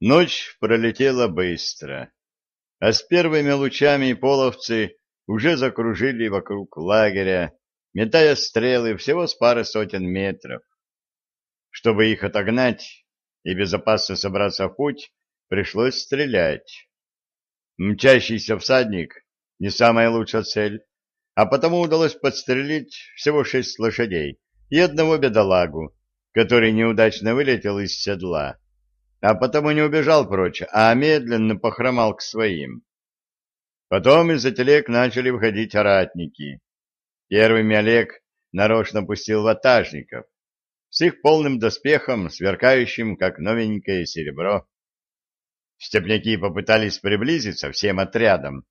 Ночь пролетела быстро, а с первыми лучами половцы уже закружили вокруг лагеря, метая стрелы всего с пары сотен метров. Чтобы их отогнать и безопасно собраться в путь, пришлось стрелять. Мчащийся всадник — не самая лучшая цель, а потому удалось подстрелить всего шесть лошадей и одного бедолагу, который неудачно вылетел из седла а потому не убежал прочь, а медленно похромал к своим. Потом из-за телег начали выходить ратники. Первыми Олег нарочно пустил ватажников, с их полным доспехом, сверкающим, как новенькое серебро. Степняки попытались приблизиться всем отрядом,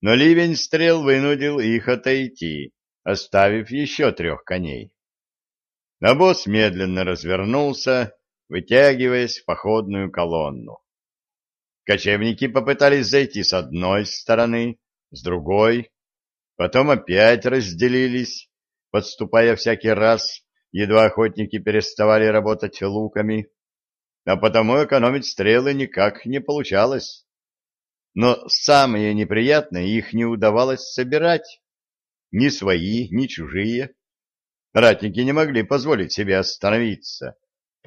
но ливень стрел вынудил их отойти, оставив еще трех коней. Обоз медленно развернулся вытягиваясь в походную колонну. Кочевники попытались зайти с одной стороны, с другой, потом опять разделились, подступая всякий раз, едва охотники переставали работать луками, а потому экономить стрелы никак не получалось. Но самое неприятное, их не удавалось собирать. Ни свои, ни чужие. Ратники не могли позволить себе остановиться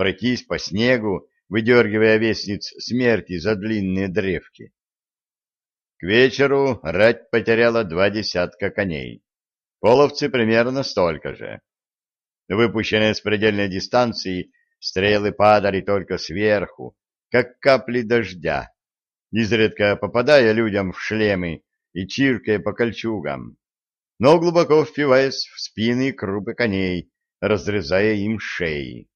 пройтись по снегу, выдергивая вестниц смерти за длинные древки. К вечеру рать потеряла два десятка коней. Половцы примерно столько же. Выпущенные с предельной дистанции, стрелы падали только сверху, как капли дождя, изредка попадая людям в шлемы и чиркая по кольчугам, но глубоко впиваясь в спины и крупы коней, разрезая им шеи.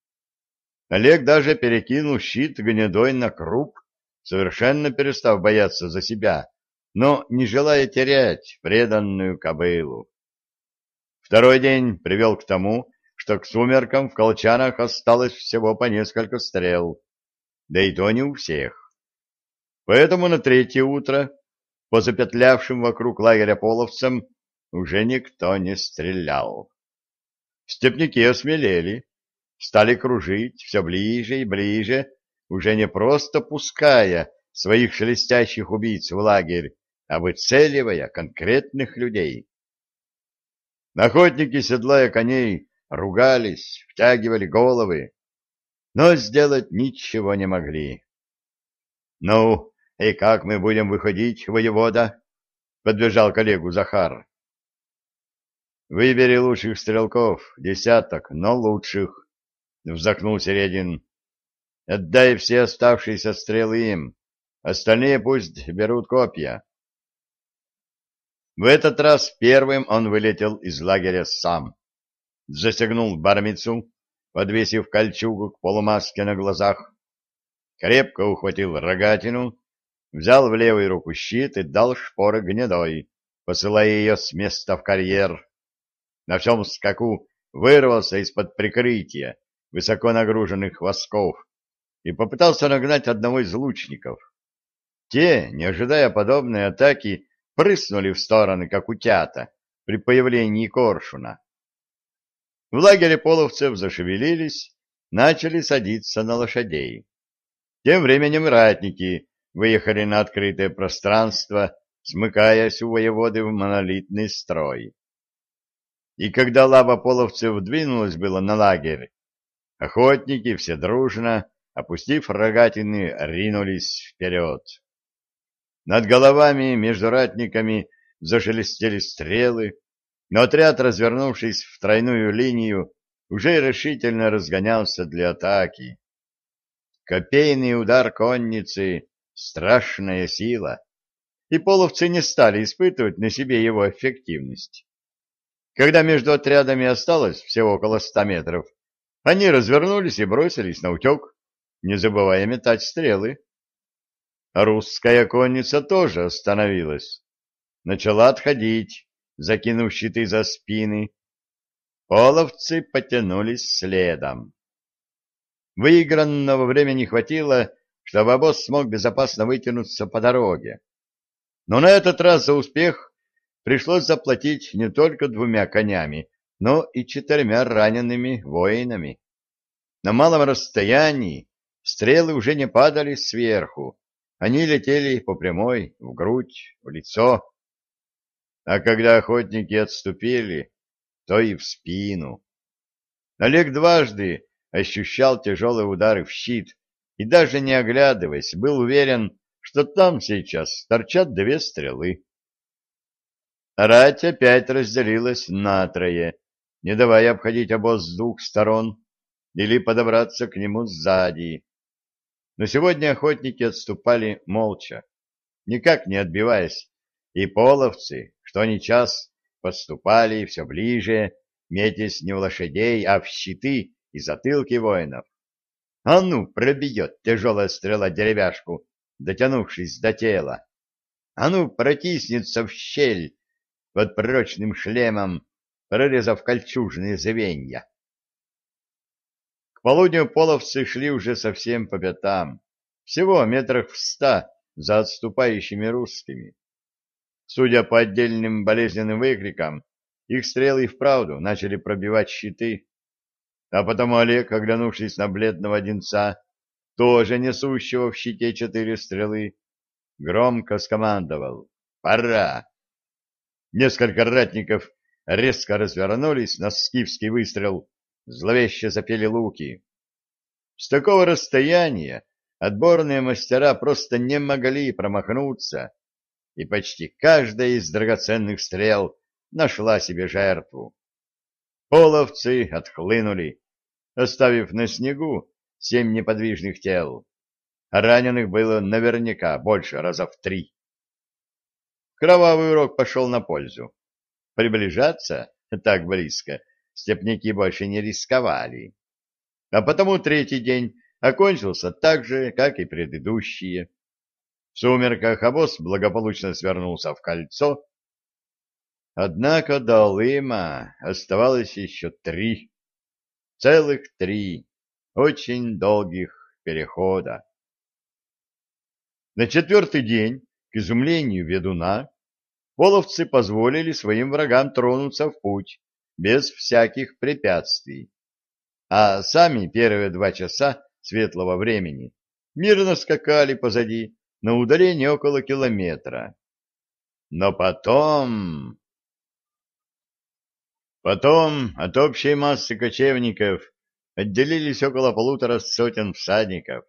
Олег даже перекинул щит гнедой на круп, совершенно перестав бояться за себя, но не желая терять преданную кобылу. Второй день привел к тому, что к сумеркам в колчанах осталось всего по несколько стрел, да и то не у всех. Поэтому на третье утро, по запетлявшим вокруг лагеря половцам, уже никто не стрелял. Степняки осмелели стали кружить все ближе и ближе, уже не просто пуская своих шелестящих убийц в лагерь, а выцеливая конкретных людей. Охотники, седлая коней, ругались, втягивали головы, но сделать ничего не могли. — Ну, и как мы будем выходить, воевода? — подбежал коллегу Захар. — Выбери лучших стрелков, десяток, но лучших. — вздохнул Середин. — Отдай все оставшиеся стрелы им. Остальные пусть берут копья. В этот раз первым он вылетел из лагеря сам. Застегнул бармицу, подвесив кольчугу к полумаске на глазах. Крепко ухватил рогатину, взял в левую руку щит и дал шпоры гнедой, посылая ее с места в карьер. На всем скаку вырвался из-под прикрытия, высоко нагруженных восков и попытался нагнать одного из лучников. Те, не ожидая подобной атаки, прыснули в стороны, как утята, при появлении коршуна. В лагере половцев зашевелились, начали садиться на лошадей. Тем временем ратники выехали на открытое пространство, смыкаясь у воеводы в монолитный строй. И когда лава половцев двинулась было на лагерь, Охотники все дружно, опустив рогатины, ринулись вперед. Над головами между ратниками зашелестели стрелы, но отряд, развернувшись в тройную линию, уже решительно разгонялся для атаки. Копейный удар конницы — страшная сила, и половцы не стали испытывать на себе его эффективность. Когда между отрядами осталось всего около ста метров, они развернулись и бросились на утек, не забывая метать стрелы. Русская конница тоже остановилась. Начала отходить, закинув щиты за спины. Половцы потянулись следом. Выигранного времени хватило, чтобы обоз смог безопасно вытянуться по дороге. Но на этот раз за успех пришлось заплатить не только двумя конями, но и четырьмя ранеными воинами. На малом расстоянии Стрелы уже не падали сверху, они летели по прямой, в грудь, в лицо. А когда охотники отступили, то и в спину. Олег дважды ощущал тяжелые удары в щит и даже не оглядываясь, был уверен, что там сейчас торчат две стрелы. Рать опять разделилась на трое, не давая обходить обоз с двух сторон или подобраться к нему сзади. Но сегодня охотники отступали молча, никак не отбиваясь, и половцы, что ни час, подступали все ближе, метясь не в лошадей, а в щиты и затылки воинов. А ну, пробьет тяжелая стрела деревяшку, дотянувшись до тела. А ну, протиснется в щель под прочным шлемом, прорезав кольчужные звенья полудню половцы шли уже совсем по пятам, всего метрах в ста за отступающими русскими. Судя по отдельным болезненным выкрикам, их стрелы и вправду начали пробивать щиты, а потому Олег, оглянувшись на бледного одинца, тоже несущего в щите четыре стрелы, громко скомандовал «Пора!». Несколько ратников резко развернулись на скифский выстрел, Зловеще запели луки. С такого расстояния отборные мастера просто не могли промахнуться, и почти каждая из драгоценных стрел нашла себе жертву. Половцы отхлынули, оставив на снегу семь неподвижных тел. А раненых было наверняка больше раза в три. Кровавый урок пошел на пользу. Приближаться так близко степняки больше не рисковали. А потому третий день окончился так же, как и предыдущие. В сумерках обоз благополучно свернулся в кольцо. Однако до Алыма оставалось еще три, целых три, очень долгих перехода. На четвертый день, к изумлению ведуна, половцы позволили своим врагам тронуться в путь без всяких препятствий. А сами первые два часа светлого времени мирно скакали позади на удалении около километра. Но потом... Потом от общей массы кочевников отделились около полутора сотен всадников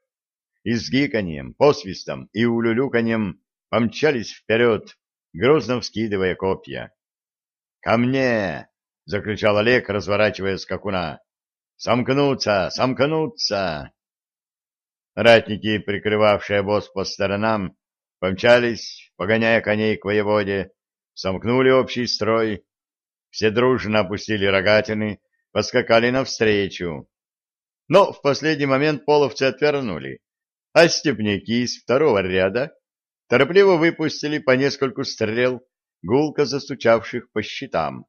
и с гиканьем, посвистом и улюлюканьем помчались вперед, грозно вскидывая копья. «Ко мне! — закричал Олег, разворачивая скакуна. «Сомкнуться! Сомкнуться!» Ратники, прикрывавшие обоз по сторонам, помчались, погоняя коней к воеводе, сомкнули общий строй. Все дружно опустили рогатины, поскакали навстречу. Но в последний момент половцы отвернули, а степняки из второго ряда торопливо выпустили по нескольку стрел, гулко застучавших по щитам.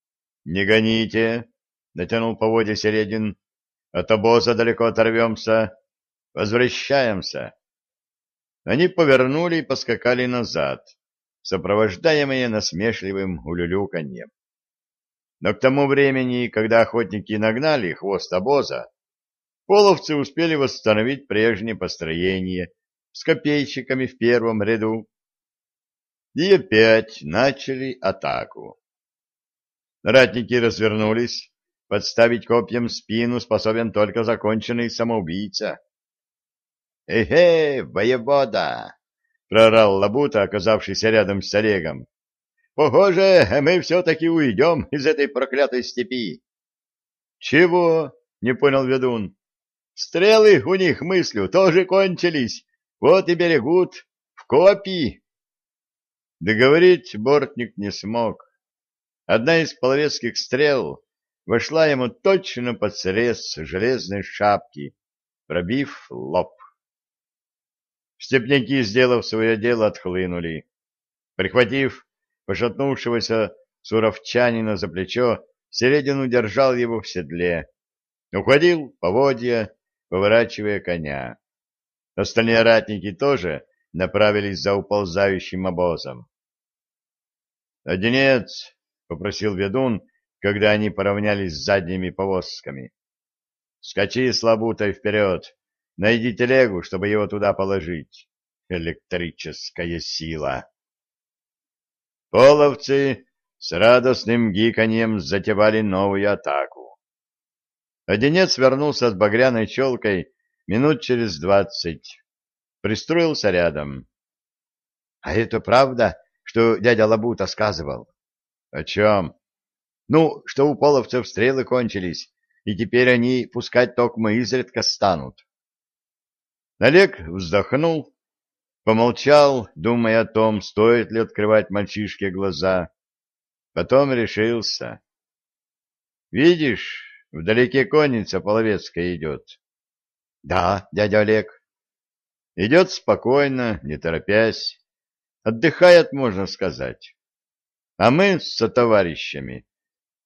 — Не гоните, — натянул поводья Середин. — От обоза далеко оторвемся. Возвращаемся. Они повернули и поскакали назад, сопровождаемые насмешливым улюлюканьем. Но к тому времени, когда охотники нагнали хвост обоза, половцы успели восстановить прежнее построение с копейщиками в первом ряду и опять начали атаку. Ратники развернулись. Подставить копьем спину способен только законченный самоубийца. «Эхе, воевода!» — прорал Лабута, оказавшийся рядом с Олегом. «Похоже, мы все-таки уйдем из этой проклятой степи». «Чего?» — не понял ведун. «Стрелы у них, мыслю, тоже кончились. Вот и берегут. В копии». Договорить бортник не смог. Одна из половецких стрел вошла ему точно под срез железной шапки, пробив лоб. Степняки, сделав свое дело, отхлынули. Прихватив пошатнувшегося суровчанина за плечо, Середин удержал его в седле. Уходил поводья, поворачивая коня. Остальные ратники тоже направились за уползающим обозом. «Одинец, попросил ведун, когда они поравнялись с задними повозками. — Скачи с лабутой вперед, найди телегу, чтобы его туда положить. Электрическая сила. Половцы с радостным гиканьем затевали новую атаку. Одинец вернулся с багряной челкой минут через двадцать. Пристроился рядом. — А это правда, что дядя Лабута сказывал? — О чем? — Ну, что у половцев стрелы кончились, и теперь они пускать токмо изредка станут. Олег вздохнул, помолчал, думая о том, стоит ли открывать мальчишке глаза. Потом решился. — Видишь, вдалеке конница половецкая идет. — Да, дядя Олег. Идет спокойно, не торопясь. Отдыхает, можно сказать. А мы с товарищами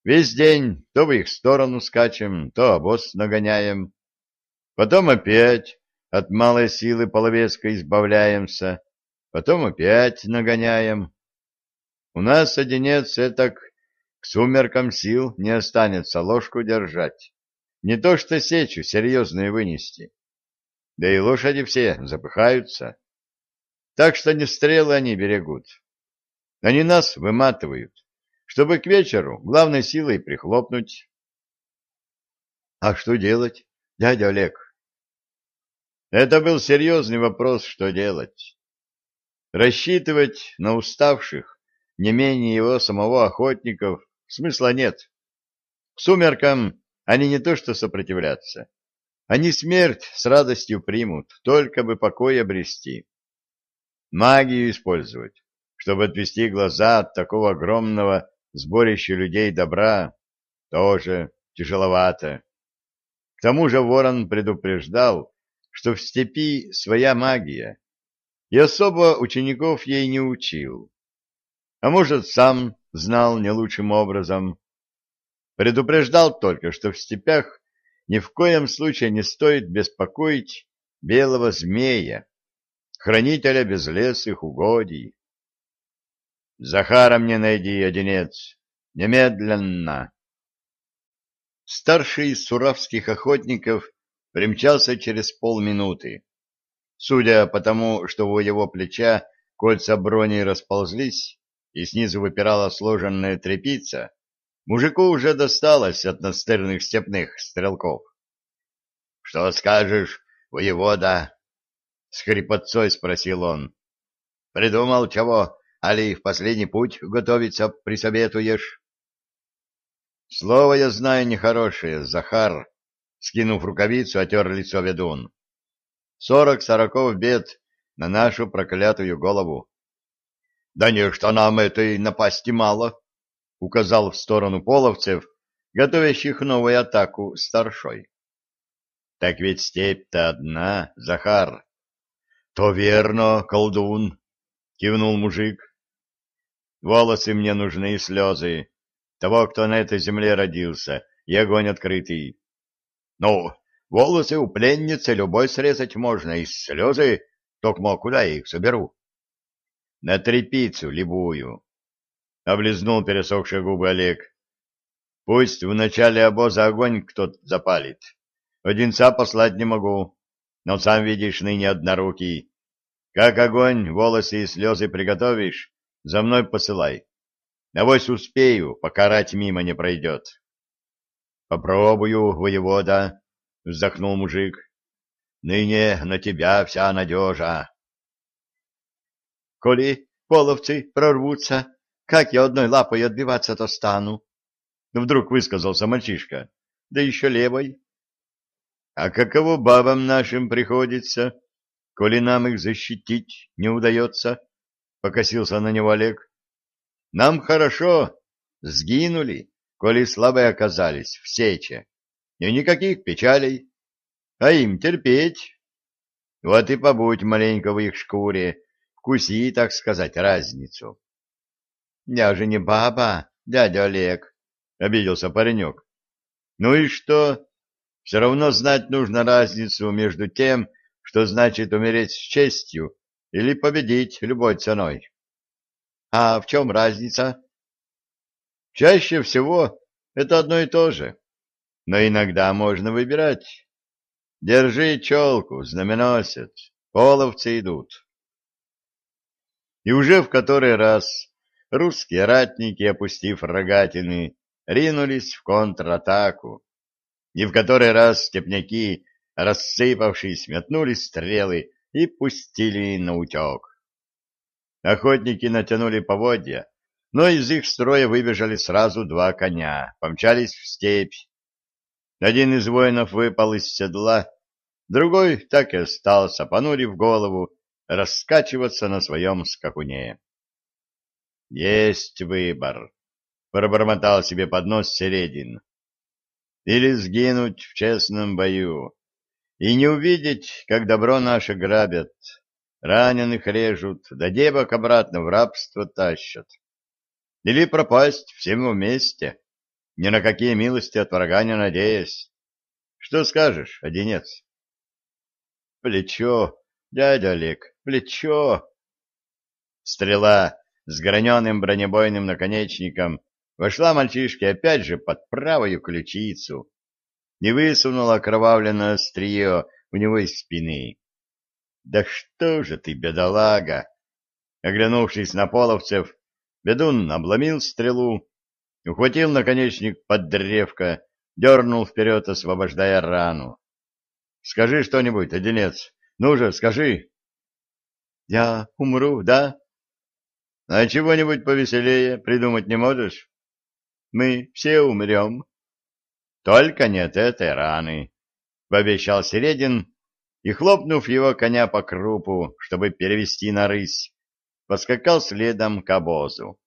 весь день то в их сторону скачем, то обоз нагоняем. Потом опять от малой силы половецкой избавляемся, потом опять нагоняем. У нас, одинец, это к сумеркам сил не останется ложку держать. Не то что сечу серьезные вынести. Да и лошади все запыхаются. Так что не стрелы они берегут. Они нас выматывают, чтобы к вечеру главной силой прихлопнуть. А что делать, дядя Олег? Это был серьезный вопрос, что делать. Рассчитывать на уставших, не менее его самого охотников, смысла нет. К сумеркам они не то что сопротивляться, они смерть с радостью примут, только бы покой обрести. Магию использовать, чтобы отвести глаза от такого огромного сборища людей добра, тоже тяжеловато. К тому же ворон предупреждал, что в степи своя магия, и особо учеников ей не учил. А может, сам знал не лучшим образом. Предупреждал только, что в степях ни в коем случае не стоит беспокоить белого змея, хранителя безлесых угодий. Захара мне найди, одинец, немедленно. Старший из суравских охотников примчался через полминуты. Судя по тому, что у его плеча кольца брони расползлись, и снизу выпирала сложенная тряпица, Мужику уже досталось от настырных степных стрелков. — Что скажешь, воевода? — с хрипотцой спросил он. — Придумал чего, али в последний путь готовиться присоветуешь? — Слово я знаю нехорошее, Захар, — скинув рукавицу, отер лицо ведун. — Сорок сороков бед на нашу проклятую голову. — Да не, что нам этой напасти мало, указал в сторону половцев, готовящих новую атаку старшой. — Так ведь степь-то одна, Захар. — То верно, колдун, — кивнул мужик. — Волосы мне нужны и слезы. Того, кто на этой земле родился, и огонь открытый. — Ну, волосы у пленницы любой срезать можно, и слезы, только куда я их соберу? — На трепицу любую. — облизнул пересохшие губы Олег. — Пусть в начале обоза огонь кто-то запалит. Одинца послать не могу, но сам видишь ныне однорукий. Как огонь, волосы и слезы приготовишь, за мной посылай. Авось успею, покарать мимо не пройдет. — Попробую, воевода, — вздохнул мужик. — Ныне на тебя вся надежа. — Коли половцы прорвутся, как я одной лапой отбиваться-то стану? Вдруг высказался мальчишка. Да еще левой. А каково бабам нашим приходится, коли нам их защитить не удается? Покосился на него Олег. Нам хорошо, сгинули, коли слабые оказались в сече. И никаких печалей, а им терпеть. Вот и побудь маленько в их шкуре, вкуси, так сказать, разницу. Я же не баба, дядя Олег, — обиделся паренек. Ну и что? Все равно знать нужно разницу между тем, что значит умереть с честью, или победить любой ценой. А в чем разница? Чаще всего это одно и то же, но иногда можно выбирать. Держи челку, знаменосец, половцы идут. И уже в который раз русские ратники, опустив рогатины, ринулись в контратаку, и в который раз степняки, рассыпавшись, метнули стрелы и пустили на утек. Охотники натянули поводья, но из их строя выбежали сразу два коня, помчались в степь. Один из воинов выпал из седла, другой так и остался, понурив голову, раскачиваться на своем скакуне. «Есть выбор», — пробормотал себе под нос Середин. «Или сгинуть в честном бою, и не увидеть, как добро наше грабят, раненых режут, да девок обратно в рабство тащат. Или пропасть всем вместе, ни на какие милости от врага не надеясь. Что скажешь, одинец?» «Плечо, дядя Олег, плечо!» Стрела с граненым бронебойным наконечником вошла мальчишке опять же под правую ключицу и высунула окровавленное острие у него из спины. «Да что же ты, бедолага!» Оглянувшись на половцев, бедун обломил стрелу, ухватил наконечник под древко, дернул вперед, освобождая рану. «Скажи что-нибудь, одинец, ну же, скажи!» «Я умру, да?» А чего-нибудь повеселее придумать не можешь? Мы все умрем. Только нет этой раны, — пообещал Середин, и, хлопнув его коня по крупу, чтобы перевести на рысь, поскакал следом к обозу.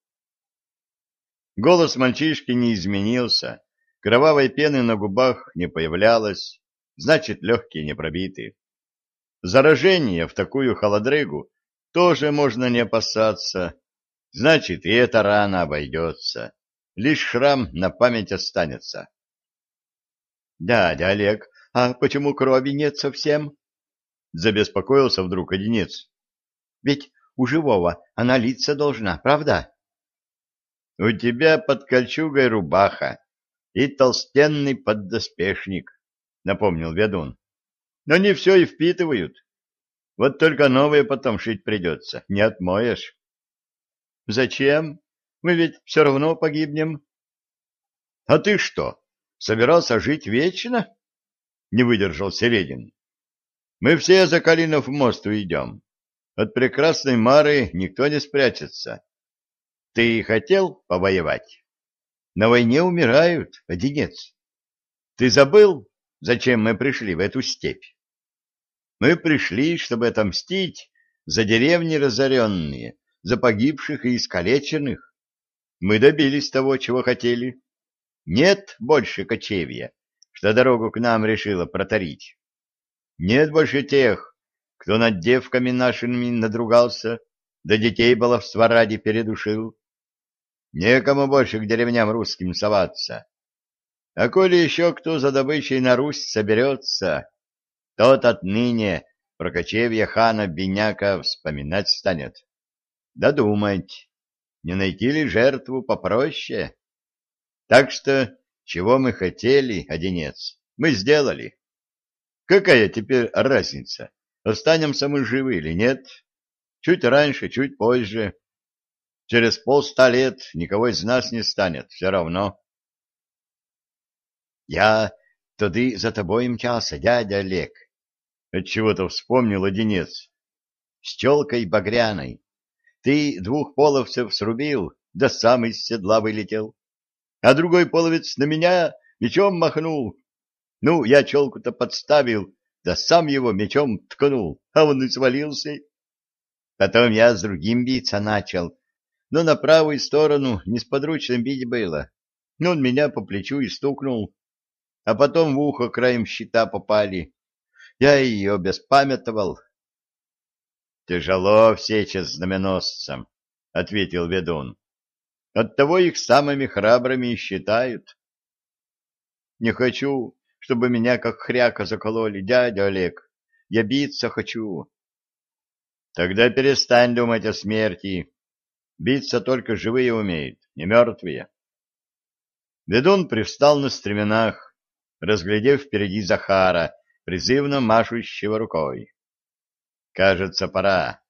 Голос мальчишки не изменился, кровавой пены на губах не появлялось, значит, легкие не пробиты. Заражение в такую холодрыгу тоже можно не опасаться, Значит, и эта рана обойдется. Лишь шрам на память останется. — Дядя Олег, а почему крови нет совсем? — забеспокоился вдруг одинец. — Ведь у живого она литься должна, правда? — У тебя под кольчугой рубаха и толстенный поддоспешник, — напомнил ведун. — Но не все и впитывают. Вот только новые потом шить придется, не отмоешь. Зачем? Мы ведь все равно погибнем. — А ты что, собирался жить вечно? — не выдержал Середин. — Мы все за Калинов мост уйдем. От прекрасной Мары никто не спрячется. Ты хотел повоевать? На войне умирают, одинец. Ты забыл, зачем мы пришли в эту степь? Мы пришли, чтобы отомстить за деревни разоренные, за погибших и искалеченных. Мы добились того, чего хотели. Нет больше кочевья, что дорогу к нам решила протарить. Нет больше тех, кто над девками нашими надругался, да детей баловства ради передушил. Некому больше к деревням русским соваться. А коли еще кто за добычей на Русь соберется, тот отныне про кочевья хана Беняка вспоминать станет додумать, не найти ли жертву попроще. Так что, чего мы хотели, одинец, мы сделали. Какая теперь разница, останемся мы живы или нет? Чуть раньше, чуть позже. Через полста лет никого из нас не станет, все равно. Я туды за тобой мчался, дядя Олег. Отчего-то вспомнил одинец. С челкой багряной, ты двух половцев срубил, да сам из седла вылетел. А другой половец на меня мечом махнул. Ну, я челку-то подставил, да сам его мечом ткнул, а он и свалился. Потом я с другим биться начал, но на правую сторону несподручно бить было. Ну, он меня по плечу и стукнул, а потом в ухо краем щита попали. Я ее беспамятовал, Тяжело все сейчас знаменосцам, — ответил ведун. Оттого их самыми храбрыми и считают. Не хочу, чтобы меня как хряка закололи, дядя Олег. Я биться хочу. Тогда перестань думать о смерти. Биться только живые умеют, не мертвые. Ведун привстал на стременах, разглядев впереди Захара, призывно машущего рукой. Кажется, пора.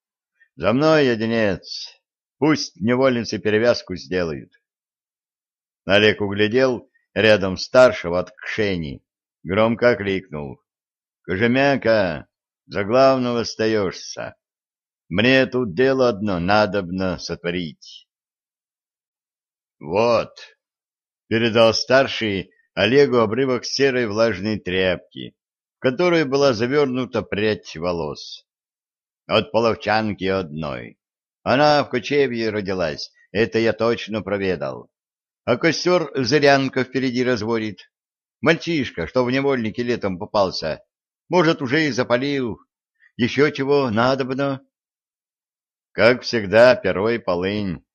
За мной, одинец. Пусть невольницы перевязку сделают. Олег углядел рядом старшего от Кшени, громко кликнул. Кожемяка, за главного остаешься. Мне тут дело одно надобно сотворить. Вот, передал старший Олегу обрывок серой влажной тряпки, в которой была завернута прядь волос. От половчанки одной. Она в кочевье родилась, это я точно проведал. А костер зырянка впереди разводит. Мальчишка, что в невольнике летом попался, может, уже и запалил. Еще чего надобно? Как всегда, перо и полынь.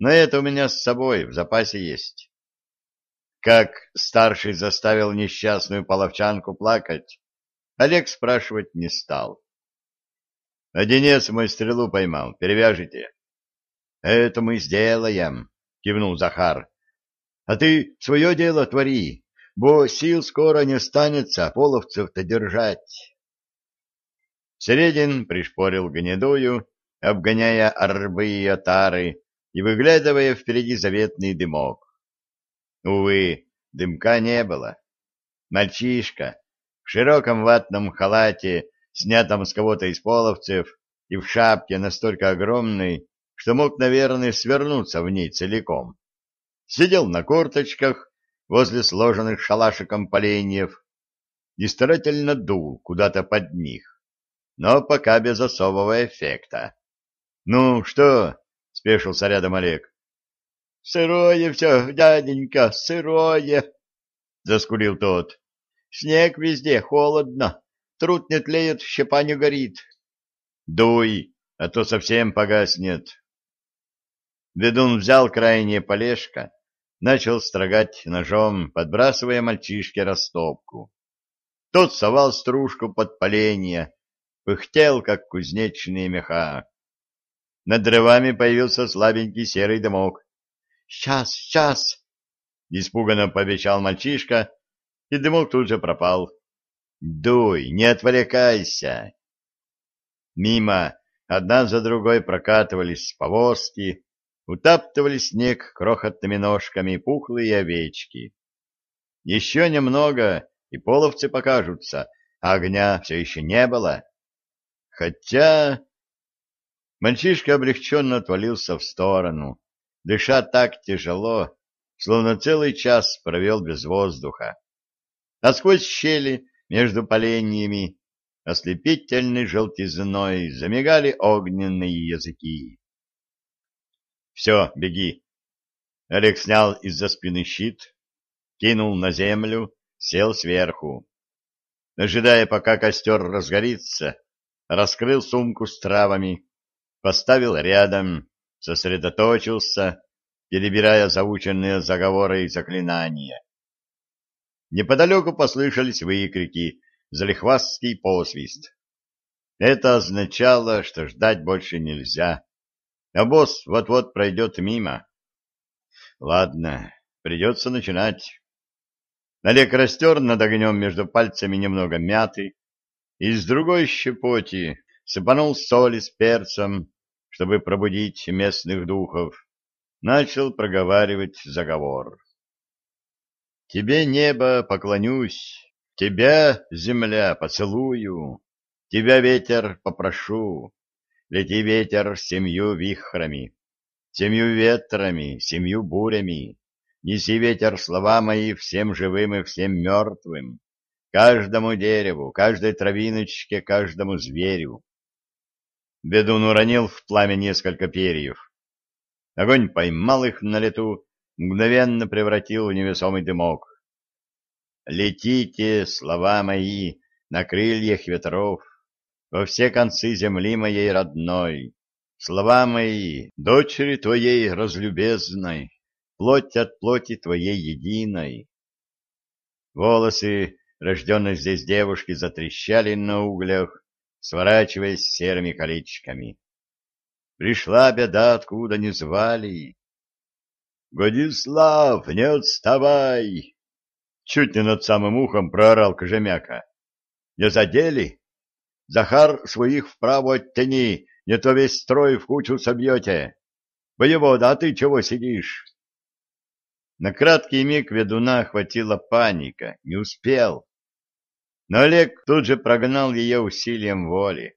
Но это у меня с собой в запасе есть. Как старший заставил несчастную половчанку плакать, Олег спрашивать не стал. Одинец мой стрелу поймал, перевяжите. — Это мы сделаем, — кивнул Захар. — А ты свое дело твори, бо сил скоро не останется половцев-то держать. Середин пришпорил гнедую, обгоняя арбы и отары и выглядывая впереди заветный дымок. Увы, дымка не было. Мальчишка в широком ватном халате, снятом с кого-то из половцев, и в шапке настолько огромной, что мог, наверное, свернуться в ней целиком. Сидел на корточках возле сложенных шалашиком поленьев и старательно дул куда-то под них, но пока без особого эффекта. — Ну, что? — спешился рядом Олег. — Сырое все, дяденька, сырое! — заскулил тот. — Снег везде, холодно, труд не тлеет, щепа не горит. — Дуй, а то совсем погаснет. Ведун взял крайнее полежка, начал строгать ножом, подбрасывая мальчишке растопку. Тот совал стружку под поленья, пыхтел, как кузнечные меха. Над древами появился слабенький серый дымок. «Сейчас, сейчас!» — испуганно пообещал мальчишка, и дымок тут же пропал. «Дуй, не отвлекайся!» Мимо одна за другой прокатывались повозки, утаптывали снег крохотными ножками пухлые овечки. Еще немного, и половцы покажутся, а огня все еще не было. Хотя... Мальчишка облегченно отвалился в сторону, дыша так тяжело, словно целый час провел без воздуха. А сквозь щели между поленьями ослепительной желтизной замигали огненные языки. «Все, беги!» Олег снял из-за спины щит, кинул на землю, сел сверху. Ожидая, пока костер разгорится, раскрыл сумку с травами, поставил рядом, сосредоточился, перебирая заученные заговоры и заклинания. Неподалеку послышались выкрики, залихвастский посвист. Это означало, что ждать больше нельзя, а босс вот-вот пройдет мимо. Ладно, придется начинать. Олег растер над огнем между пальцами немного мяты, и с другой щепоти сыпанул соли с перцем, чтобы пробудить местных духов, начал проговаривать заговор. «Тебе, небо, поклонюсь, тебя, земля, поцелую, тебя, ветер, попрошу, лети, ветер, семью вихрами, семью ветрами, семью бурями, неси, ветер, слова мои всем живым и всем мертвым, каждому дереву, каждой травиночке, каждому зверю. Бедун уронил в пламя несколько перьев. Огонь поймал их на лету, мгновенно превратил в невесомый дымок. «Летите, слова мои, на крыльях ветров, во все концы земли моей родной, слова мои, дочери твоей разлюбезной, плоть от плоти твоей единой». Волосы рожденной здесь девушки затрещали на углях, сворачиваясь серыми колечками. Пришла беда, откуда не звали. «Годислав, не отставай!» Чуть не над самым ухом проорал Кожемяка. Не задели? Захар своих вправо оттяни, не то весь строй в кучу собьете. Воевода, а ты чего сидишь? На краткий миг ведуна охватила паника, не успел. Но Олег тут же прогнал ее усилием воли.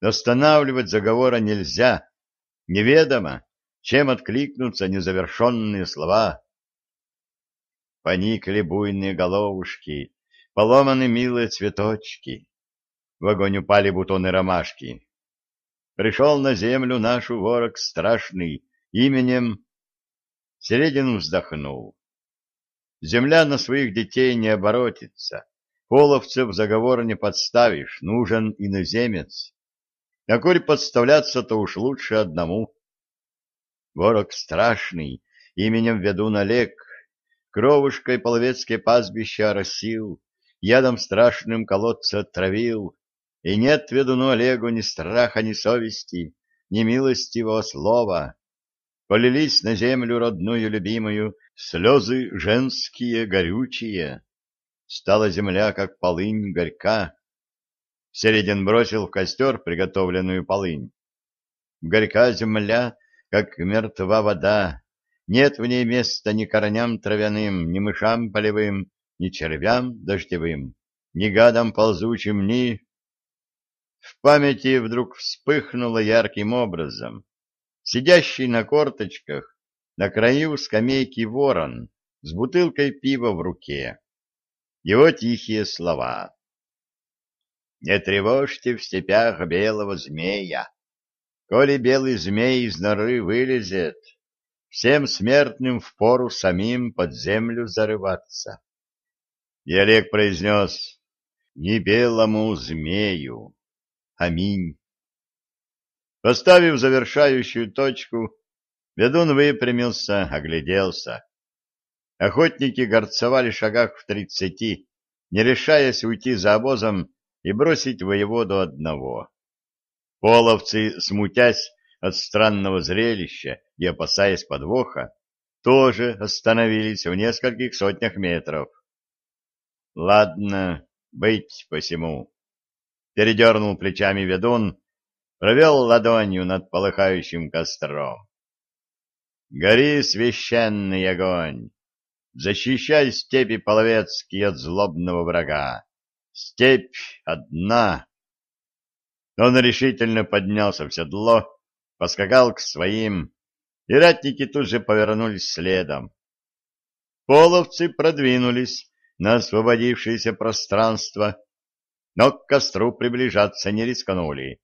Останавливать заговора нельзя. Неведомо, чем откликнутся незавершенные слова. Поникли буйные головушки, поломаны милые цветочки. В огонь упали бутоны ромашки. Пришел на землю нашу ворог страшный, именем... Середин вздохнул. Земля на своих детей не оборотится. Половцев заговор не подставишь, нужен иноземец. А коль подставляться-то уж лучше одному. Ворог страшный, именем ведун Олег, кровушкой половецкие пастбища оросил, ядом страшным колодца отравил, и нет ведуну Олегу ни страха, ни совести, ни милостивого слова. Полились на землю родную любимую слезы женские горючие. Стала земля, как полынь, горька. Середин бросил в костер приготовленную полынь. Горька земля, как мертва вода, нет в ней места ни корням травяным, ни мышам полевым, ни червям дождевым, ни гадам ползучим, ни в памяти вдруг вспыхнуло ярким образом. Сидящий на корточках на краю скамейки ворон с бутылкой пива в руке. Его тихие слова. «Не тревожьте в степях белого змея. Коли белый змей из норы вылезет, всем смертным впору самим под землю зарываться». И Олег произнес «Не белому змею, Аминь. Поставив завершающую точку, ведун выпрямился, огляделся. Охотники горцевали шагах в тридцати, не решаясь уйти за обозом и бросить воеводу одного. Половцы, смутясь от странного зрелища и опасаясь подвоха, тоже остановились в нескольких сотнях метров. Ладно, быть посему передернул плечами ведун, провел ладонью над полыхающим костром. Гори, священный огонь! Защищай степи половецкие от злобного врага! Степь одна! Он решительно поднялся в седло, поскакал к своим, и ратники тут же повернулись следом. Половцы продвинулись на освободившееся пространство, но к костру приближаться не рискнули,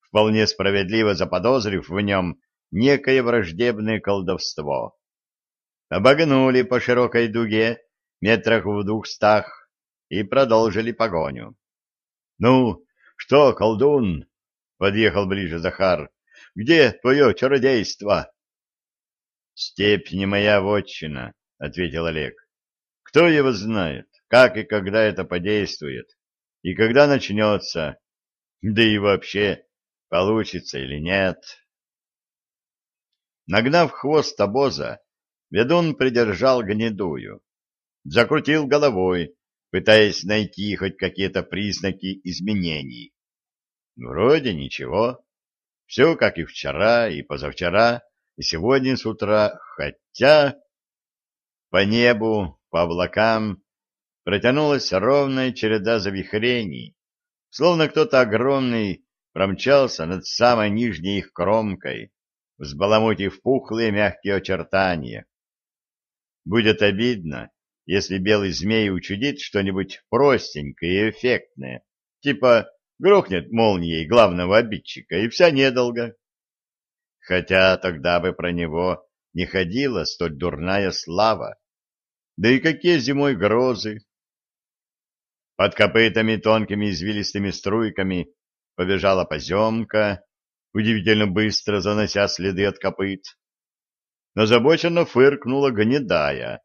вполне справедливо заподозрив в нем некое враждебное колдовство. Обогнули по широкой дуге метрах в двухстах и продолжили погоню. — Ну, что, колдун? — подъехал ближе Захар. — Где твое чародейство? — Степь не моя вотчина, — ответил Олег. — Кто его знает, как и когда это подействует? и когда начнется, да и вообще, получится или нет. Нагнав хвост обоза, ведун придержал гнедую, закрутил головой, пытаясь найти хоть какие-то признаки изменений. Вроде ничего. Все как и вчера, и позавчера, и сегодня с утра, хотя... По небу, по облакам протянулась ровная череда завихрений, словно кто-то огромный промчался над самой нижней их кромкой, взбаламутив пухлые мягкие очертания. Будет обидно, если белый змей учудит что-нибудь простенькое и эффектное, типа грохнет молнией главного обидчика, и вся недолго. Хотя тогда бы про него не ходила столь дурная слава. Да и какие зимой грозы, под копытами тонкими извилистыми струйками побежала поземка, удивительно быстро занося следы от копыт. Озабоченно фыркнула гнедая,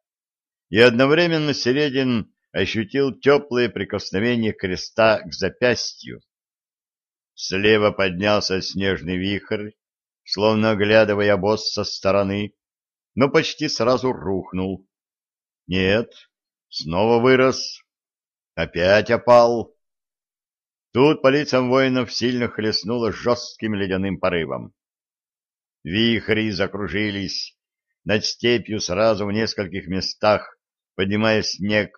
и одновременно Середин ощутил теплое прикосновение креста к запястью. Слева поднялся снежный вихрь, словно оглядывая босс со стороны, но почти сразу рухнул. Нет, снова вырос, Опять опал. Тут по лицам воинов сильно хлестнуло жестким ледяным порывом. Вихри закружились над степью сразу в нескольких местах, поднимая снег.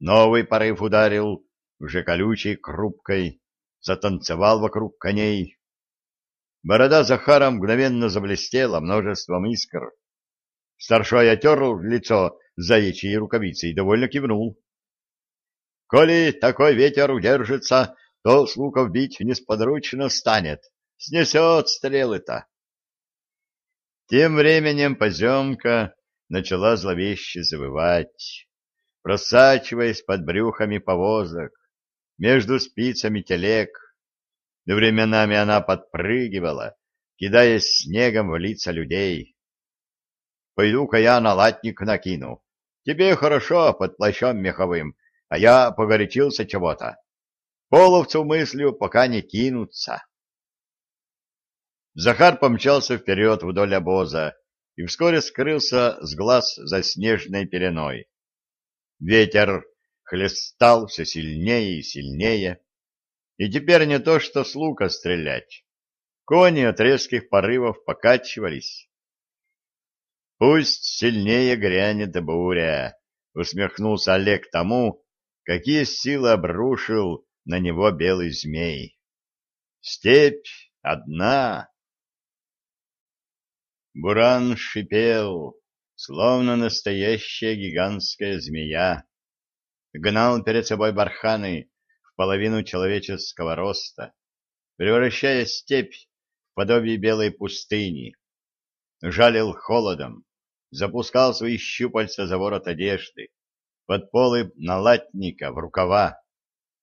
Новый порыв ударил, уже колючей крупкой, затанцевал вокруг коней. Борода Захара мгновенно заблестела множеством искр. Старшой отерл лицо заячьей рукавицей и довольно кивнул. Коли такой ветер удержится, то с луков бить несподручно станет. Снесет стрелы-то. Тем временем поземка начала зловеще завывать, просачиваясь под брюхами повозок, между спицами телег. Временами она подпрыгивала, кидаясь снегом в лица людей. «Пойду-ка я на латник накину. Тебе хорошо под плащом меховым, а я погорячился чего-то. Половцу мыслью пока не кинутся. Захар помчался вперед вдоль обоза и вскоре скрылся с глаз за снежной пеленой. Ветер хлестал все сильнее и сильнее, и теперь не то что с лука стрелять. Кони от резких порывов покачивались. «Пусть сильнее грянет буря», — усмехнулся Олег тому, какие силы обрушил на него белый змей. Степь одна. Буран шипел, словно настоящая гигантская змея. Гнал перед собой барханы в половину человеческого роста, превращая степь в подобие белой пустыни. Жалил холодом, запускал свои щупальца за ворот одежды, под полы налатника, в рукава.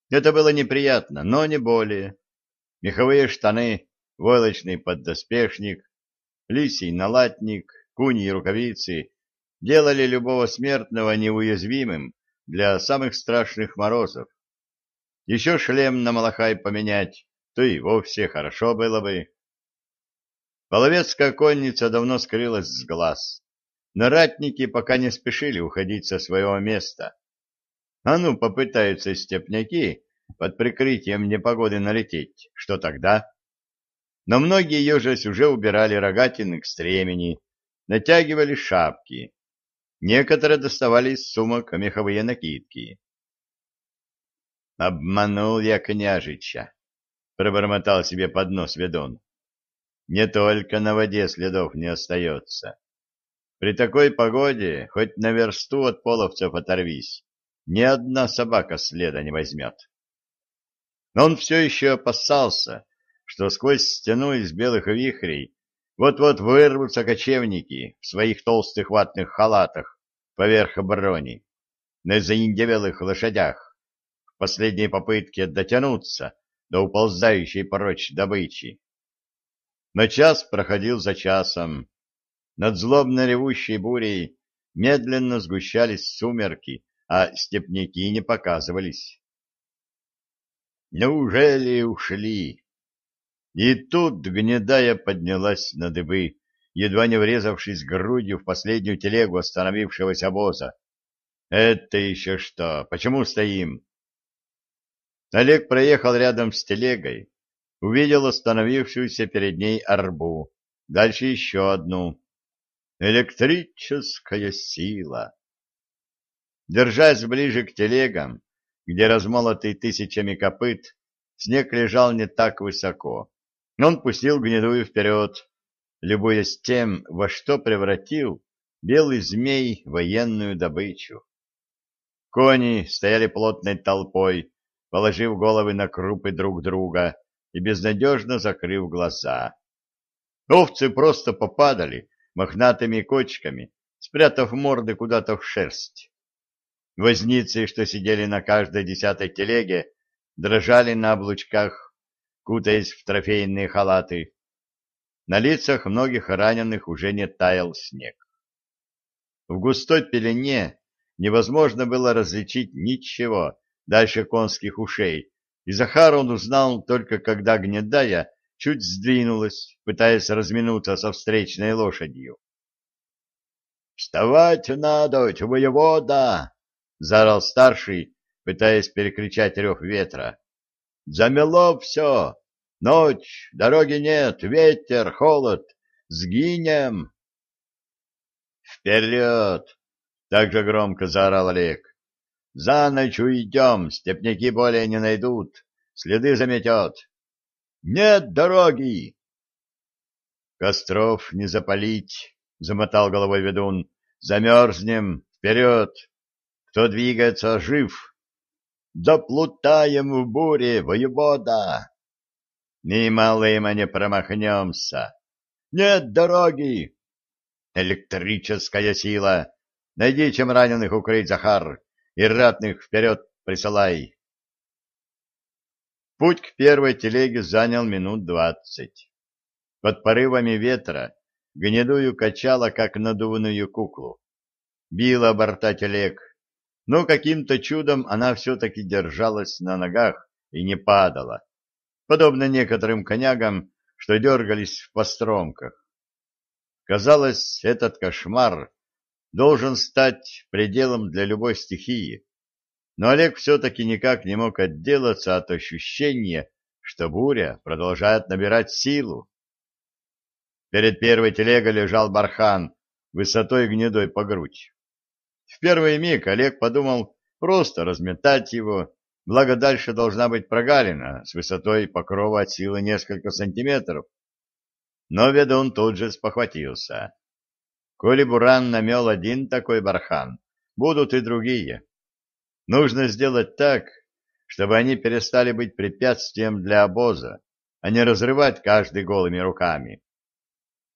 Это было неприятно, но не более. Меховые штаны, войлочный поддоспешник, лисий налатник, куни и рукавицы делали любого смертного неуязвимым для самых страшных морозов. Еще шлем на малахай поменять, то и вовсе хорошо было бы. Половецкая конница давно скрылась с глаз но ратники пока не спешили уходить со своего места. А ну, попытаются степняки под прикрытием непогоды налететь, что тогда? Но многие ежась уже убирали рогатины к стремени, натягивали шапки. Некоторые доставали из сумок меховые накидки. «Обманул я княжича», — пробормотал себе под нос ведун. «Не только на воде следов не остается. При такой погоде хоть на версту от половцев оторвись, ни одна собака следа не возьмет. Но он все еще опасался, что сквозь стену из белых вихрей вот-вот вырвутся кочевники в своих толстых ватных халатах поверх брони, на заиндевелых лошадях, в последней попытке дотянуться до уползающей прочь добычи. Но час проходил за часом, над злобно ревущей бурей медленно сгущались сумерки, а степняки не показывались. Неужели ушли? И тут гнедая поднялась на дыбы, едва не врезавшись грудью в последнюю телегу остановившегося обоза. Это еще что? Почему стоим? Олег проехал рядом с телегой, увидел остановившуюся перед ней арбу, дальше еще одну. Электрическая сила. Держась ближе к телегам, где размолотый тысячами копыт, снег лежал не так высоко. Он пустил гнедую вперед, любуясь тем, во что превратил белый змей военную добычу. Кони стояли плотной толпой, положив головы на крупы друг друга и безнадежно закрыв глаза. Овцы просто попадали, мохнатыми кочками, спрятав морды куда-то в шерсть. Возницы, что сидели на каждой десятой телеге, дрожали на облучках, кутаясь в трофейные халаты. На лицах многих раненых уже не таял снег. В густой пелене невозможно было различить ничего дальше конских ушей, и Захар он узнал только когда гнедая чуть сдвинулась, пытаясь разминуться со встречной лошадью. «Вставать надо, воевода!» — заорал старший, пытаясь перекричать рев ветра. Замело все. Ночь, дороги нет, ветер, холод. Сгинем. Вперед! Так же громко заорал Олег. За ночь уйдем, степняки более не найдут, следы заметет. Нет дороги! Костров не запалить, замотал головой ведун. Замерзнем, вперед! Кто двигается, жив. Доплутаем в буре, воевода! Немалым не промахнемся. Нет дороги! Электрическая сила! Найди, чем раненых укрыть, Захар, и ратных вперед присылай. Путь к первой телеге занял минут двадцать. Под порывами ветра гнедую качала, как надувную куклу. Била борта телег, но каким-то чудом она все-таки держалась на ногах и не падала, подобно некоторым конягам, что дергались в постромках. Казалось, этот кошмар должен стать пределом для любой стихии, но Олег все-таки никак не мог отделаться от ощущения, что буря продолжает набирать силу. Перед первой телегой лежал бархан, высотой гнедой по грудь. В первый миг Олег подумал просто разметать его, благо дальше должна быть прогалина с высотой покрова от силы несколько сантиметров. Но ведун тут же спохватился. Коли Буран намел один такой бархан, будут и другие. Нужно сделать так, чтобы они перестали быть препятствием для обоза, а не разрывать каждый голыми руками.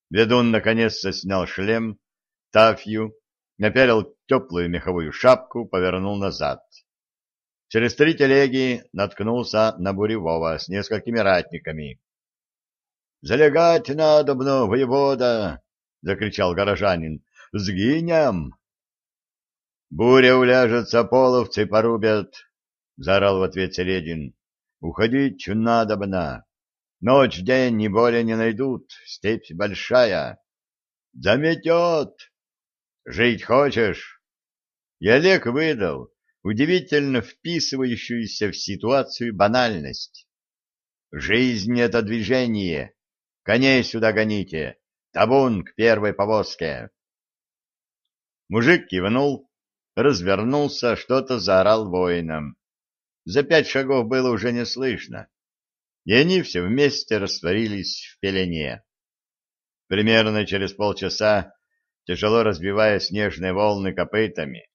Ведун наконец-то снял шлем, тафью, напялил теплую меховую шапку, повернул назад. Через три телеги наткнулся на Буревого с несколькими ратниками. — Залегать надо, бно, воевода! — закричал горожанин. — Сгинем! — Буря уляжется, половцы порубят! — заорал в ответ Середин. — Уходить надобно. Ночь, день не более не найдут, степь большая. — Заметет! Жить хочешь? И Олег выдал удивительно вписывающуюся в ситуацию банальность. Жизнь — это движение. Коней сюда гоните. Табун к первой повозке. Мужик кивнул, развернулся, что-то заорал воинам. За пять шагов было уже не слышно, и они все вместе растворились в пелене. Примерно через полчаса, тяжело разбивая снежные волны копытами,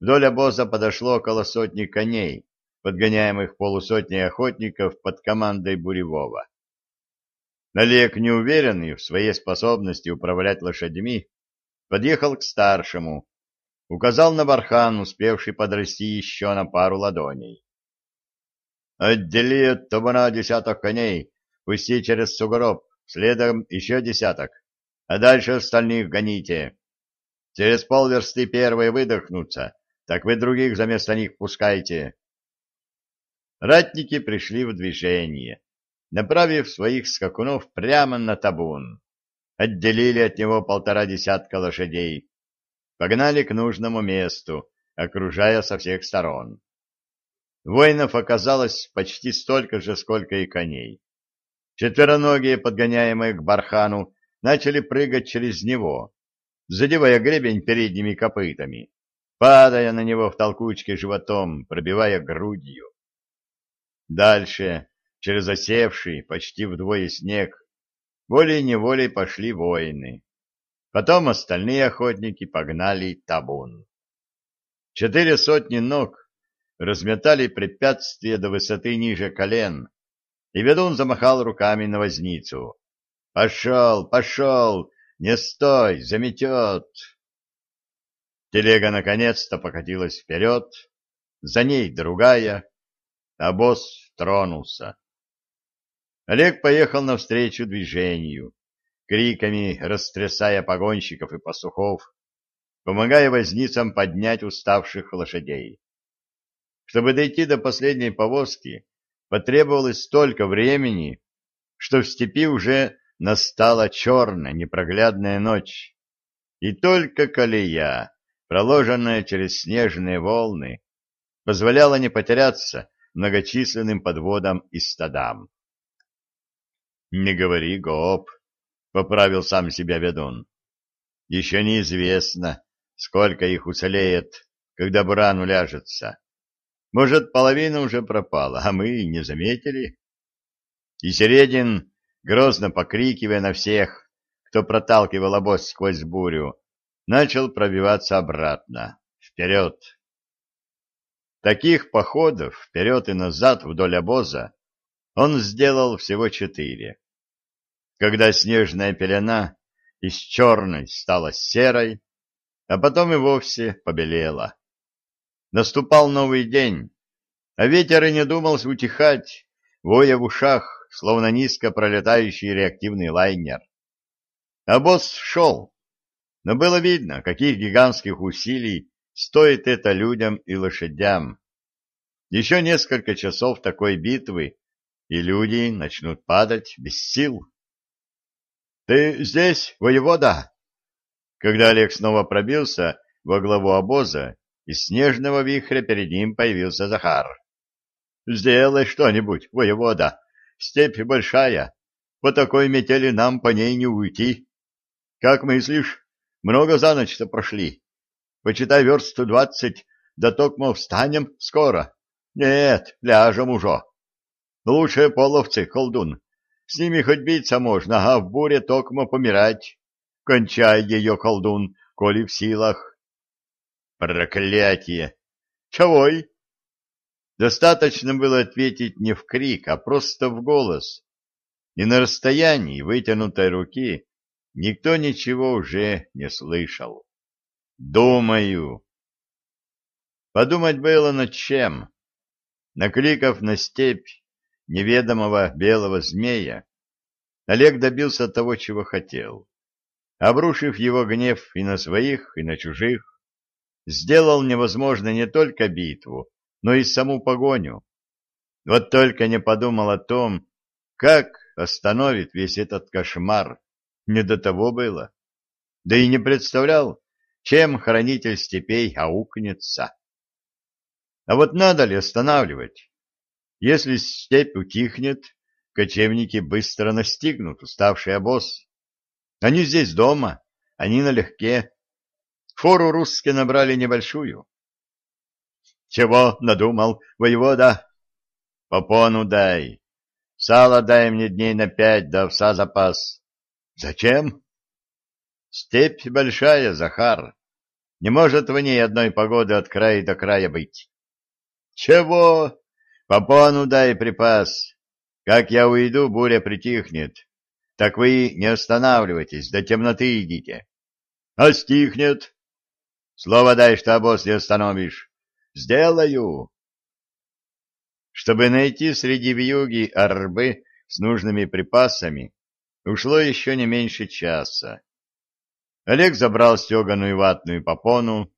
вдоль обоза подошло около сотни коней, подгоняемых полусотней охотников под командой Буревого. Олег, неуверенный в своей способности управлять лошадьми, подъехал к старшему, указал на бархан, успевший подрасти еще на пару ладоней. «Отдели от табуна десяток коней, пусти через сугроб, следом еще десяток, а дальше остальных гоните. Через полверсты первые выдохнутся, так вы других за место них пускайте». Ратники пришли в движение направив своих скакунов прямо на табун. Отделили от него полтора десятка лошадей, погнали к нужному месту, окружая со всех сторон. Воинов оказалось почти столько же, сколько и коней. Четвероногие, подгоняемые к бархану, начали прыгать через него, задевая гребень передними копытами, падая на него в толкучке животом, пробивая грудью. Дальше через осевший почти вдвое снег, волей-неволей пошли воины. Потом остальные охотники погнали табун. Четыре сотни ног разметали препятствия до высоты ниже колен, и ведун замахал руками на возницу. «Пошел, пошел! Не стой! Заметет!» Телега наконец-то покатилась вперед, за ней другая, а босс тронулся. Олег поехал навстречу движению, криками растрясая погонщиков и пастухов, помогая возницам поднять уставших лошадей. Чтобы дойти до последней повозки, потребовалось столько времени, что в степи уже настала черная непроглядная ночь, и только колея, проложенная через снежные волны, позволяла не потеряться многочисленным подводам и стадам. «Не говори, гоп», — поправил сам себя ведун. «Еще неизвестно, сколько их уцелеет, когда буран уляжется. Может, половина уже пропала, а мы не заметили». И Середин, грозно покрикивая на всех, кто проталкивал обоз сквозь бурю, начал пробиваться обратно, вперед. Таких походов вперед и назад вдоль обоза он сделал всего четыре. Когда снежная пелена из черной стала серой, а потом и вовсе побелела. Наступал новый день, а ветер и не думал утихать, воя в ушах, словно низко пролетающий реактивный лайнер. А босс шел, но было видно, каких гигантских усилий стоит это людям и лошадям. Еще несколько часов такой битвы, и люди начнут падать без сил. — Ты здесь, воевода? Когда Олег снова пробился во главу обоза, из снежного вихря перед ним появился Захар. — Сделай что-нибудь, воевода. Степь большая. По такой метели нам по ней не уйти. Как мыслишь, много за ночь-то прошли? Почитай верст двадцать, да токмо встанем скоро. Нет, ляжем уже. Лучшие половцы, колдун. С ними хоть биться можно, а в буре токмо помирать. Кончай ее, колдун, коли в силах. Проклятие! Чавой? Достаточно было ответить не в крик, а просто в голос. И на расстоянии вытянутой руки никто ничего уже не слышал. Думаю. Подумать было над чем. Накликав на степь неведомого белого змея, Олег добился того, чего хотел. Обрушив его гнев и на своих, и на чужих, сделал невозможно не только битву, но и саму погоню. Вот только не подумал о том, как остановит весь этот кошмар. Не до того было. Да и не представлял, чем хранитель степей аукнется. А вот надо ли останавливать? Если степь утихнет, кочевники быстро настигнут уставший обоз. Они здесь дома, они налегке. Фору русские набрали небольшую. Чего надумал, воевода? Попону дай. Сало дай мне дней на пять, да овса запас. Зачем? Степь большая, Захар. Не может в ней одной погоды от края до края быть. Чего? Попону дай припас. Как я уйду, буря притихнет. Так вы не останавливайтесь, до темноты идите. А стихнет? Слово дай, что обоз не остановишь. Сделаю. Чтобы найти среди вьюги арбы с нужными припасами, ушло еще не меньше часа. Олег забрал стеганую ватную попону,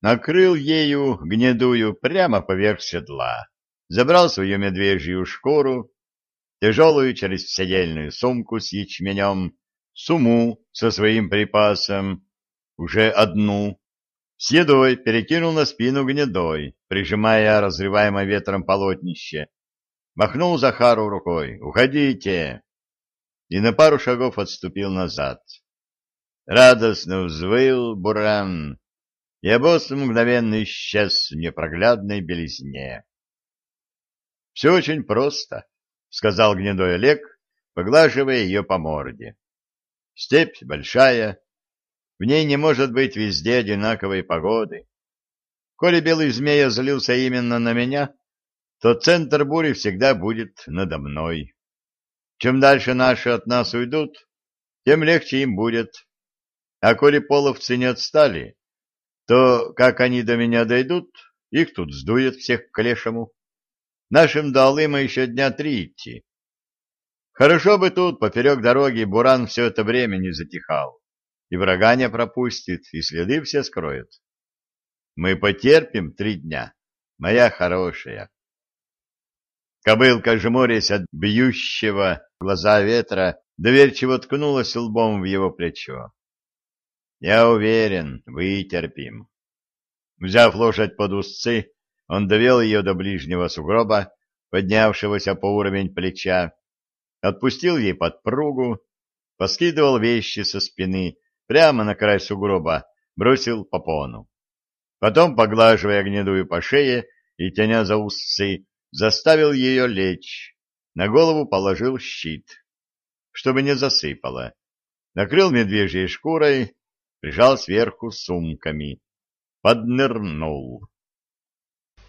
накрыл ею гнедую прямо поверх седла, забрал свою медвежью шкуру, тяжелую через вседельную сумку с ячменем, суму со своим припасом, уже одну, с едой перекинул на спину гнедой, прижимая разрываемое ветром полотнище. Махнул Захару рукой «Уходите!» и на пару шагов отступил назад. Радостно взвыл буран, и обоз мгновенно исчез в непроглядной белизне. — Все очень просто, — сказал гнедой Олег, поглаживая ее по морде. — Степь большая, в ней не может быть везде одинаковой погоды. Коли белый змея злился именно на меня, то центр бури всегда будет надо мной. Чем дальше наши от нас уйдут, тем легче им будет. А коли половцы не отстали, то, как они до меня дойдут, их тут сдует всех к лешему. Нашим до Алыма еще дня три идти. Хорошо бы тут, поперек дороги, буран все это время не затихал, и врага не пропустит, и следы все скроет. Мы потерпим три дня, моя хорошая. Кобылка, жмурясь от бьющего глаза ветра, доверчиво ткнулась лбом в его плечо. Я уверен, вытерпим. Взяв лошадь под узцы, он довел ее до ближнего сугроба, поднявшегося по уровень плеча, отпустил ей подпругу, поскидывал вещи со спины прямо на край сугроба, бросил попону. Потом, поглаживая гнедую по шее и тяня за усы, заставил ее лечь, на голову положил щит, чтобы не засыпало, накрыл медвежьей шкурой, прижал сверху сумками, поднырнул.